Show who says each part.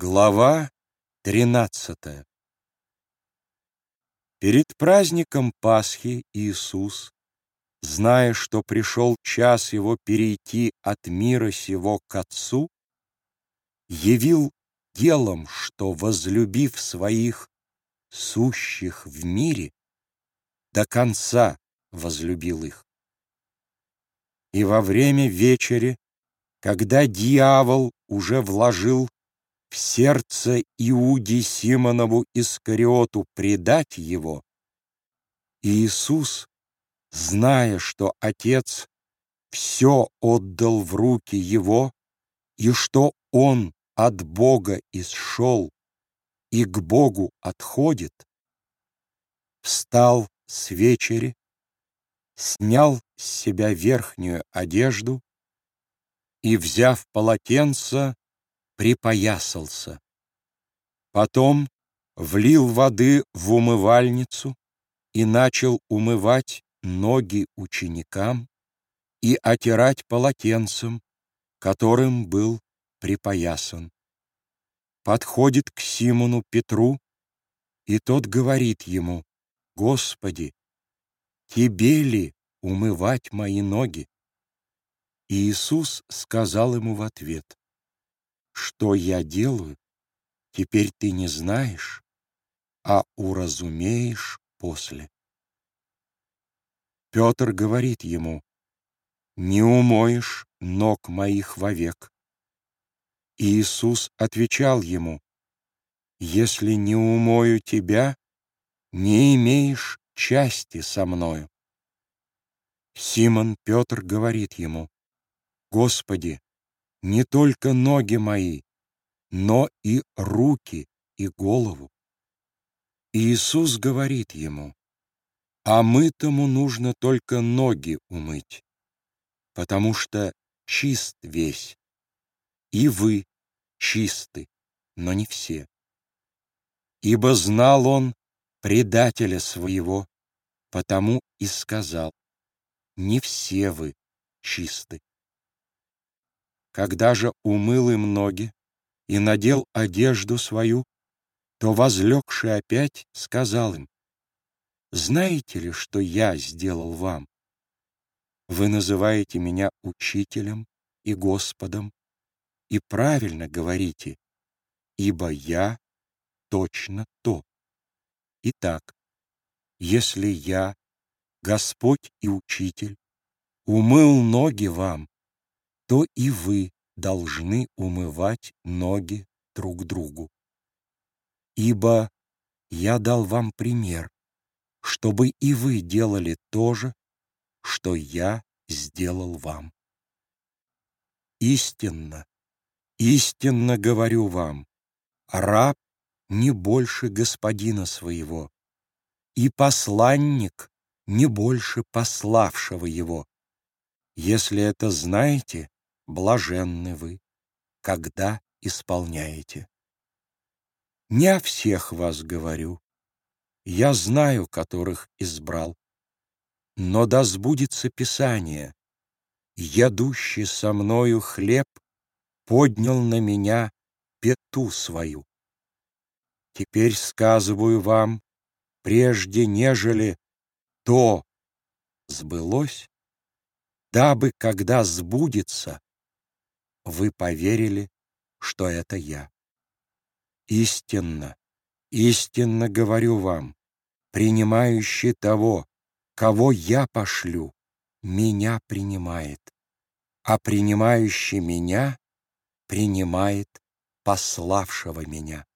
Speaker 1: Глава тринадцатая Перед праздником Пасхи Иисус, зная, что пришел час его перейти от мира сего к Отцу, явил делом, что, возлюбив своих сущих в мире, до конца возлюбил их. И во время вечери, когда дьявол уже вложил в сердце Иуде Симонову Искариоту предать его, Иисус, зная, что Отец все отдал в руки его, и что Он от Бога исшел и к Богу отходит, встал с вечери, снял с себя верхнюю одежду и, взяв полотенце, припоясался. Потом влил воды в умывальницу и начал умывать ноги ученикам и отирать полотенцем, которым был припоясан. Подходит к Симону Петру, и тот говорит ему, «Господи, тебе ли умывать мои ноги?» И Иисус сказал ему в ответ, что я делаю, теперь ты не знаешь, а уразумеешь после. Петр говорит ему, «Не умоешь ног моих вовек». И Иисус отвечал ему, «Если не умою тебя, не имеешь части со мною». Симон Петр говорит ему, «Господи, не только ноги мои, но и руки и голову. И Иисус говорит ему, а мытому нужно только ноги умыть, потому что чист весь, и вы чисты, но не все. Ибо знал он предателя своего, потому и сказал, не все вы чисты. Когда же умыл им ноги и надел одежду свою, то, возлегший опять, сказал им, «Знаете ли, что я сделал вам? Вы называете меня учителем и Господом, и правильно говорите, ибо я точно то. Итак, если я, Господь и Учитель, умыл ноги вам, то и вы должны умывать ноги друг другу. Ибо я дал вам пример, чтобы и вы делали то же, что я сделал вам. Истинно, истинно говорю вам, раб не больше господина своего, и посланник не больше пославшего его. Если это знаете, блаженны вы, когда исполняете. Не о всех вас говорю, я знаю, которых избрал, но да сбудется Писание, ядущий со мною хлеб поднял на меня пету свою. Теперь сказываю вам, прежде нежели то сбылось, дабы, когда сбудется, вы поверили, что это я. Истинно, истинно говорю вам, принимающий того, кого я пошлю, меня принимает, а принимающий меня принимает пославшего меня.